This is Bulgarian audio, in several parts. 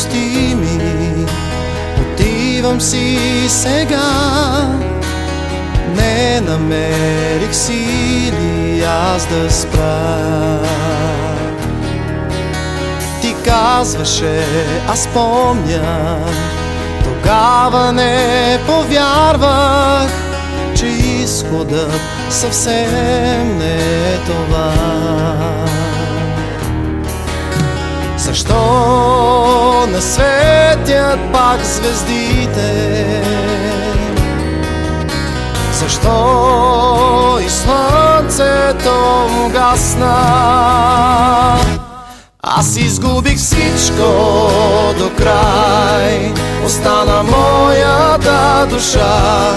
Прости ми, отивам си сега. Не намерих сили аз да спра. Ти казваше, аз помня, тогава не повярвах, че изходът съвсем не е това. Не светят пак звездите? Защо и слънцето му гасна? Аз изгубих всичко до край Остана моята душа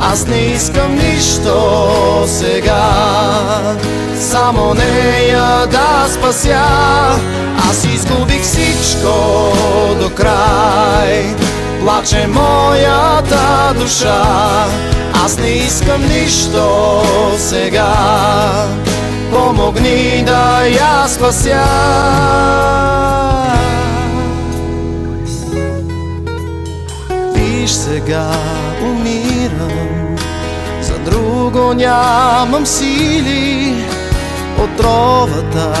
Аз не искам нищо сега Само нея да спася. Аз изгубих всичко до край. Плаче моята душа. Аз не искам нищо сега. Помогни да я спася. Виж сега умирам. За друго нямам сили Отровата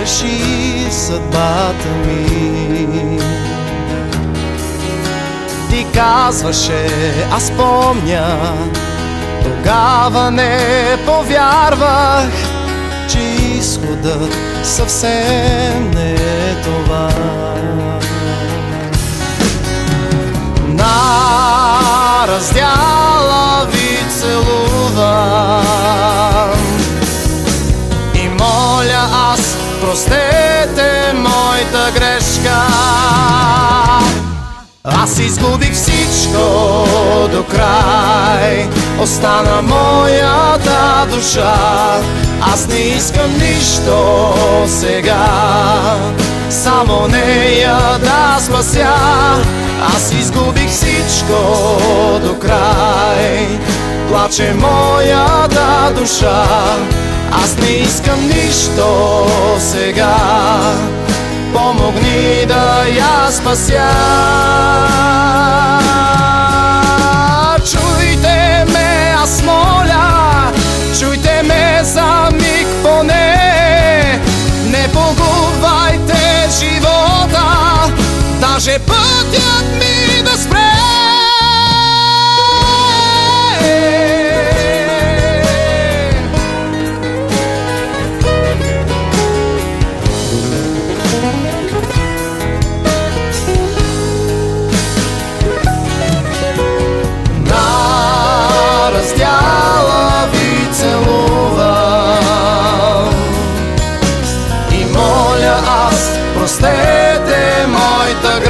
реши съдбата ми. Ти казваше, аз помня Тогава не повярвах Че изходът съвсем не е това моля аз, простете моята грешка. Аз изгубих всичко до край Остана моята душа. Аз не искам нищо сега Само нея да спася. Аз изгубих всичко до край Плаче моята душа Аз не искам нищо сега. Помогни да я спася. Чуйте ме, аз моля. Чуйте ме за миг поне. Не погубвайте живота. Даже пътят ми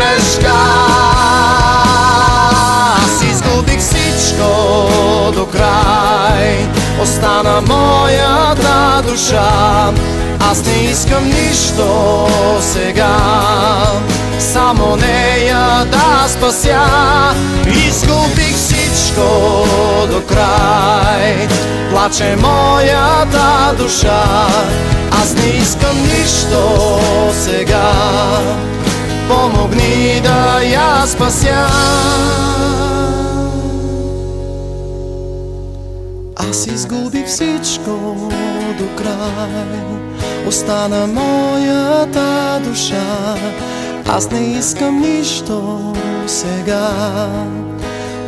грешка. Аз изгубих всичко до край. Остана моята душа. Аз не искам нищо сега. Само нея да спася. Изгубих всичко до край. Плаче моята душа. Аз не искам нищо сега Помогни да я спася. Аз изгубих всичко до край. Остана моята душа. Аз не искам нищо сега.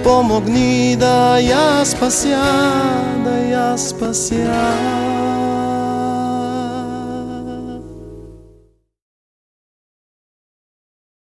Помогни да я спася, да я спася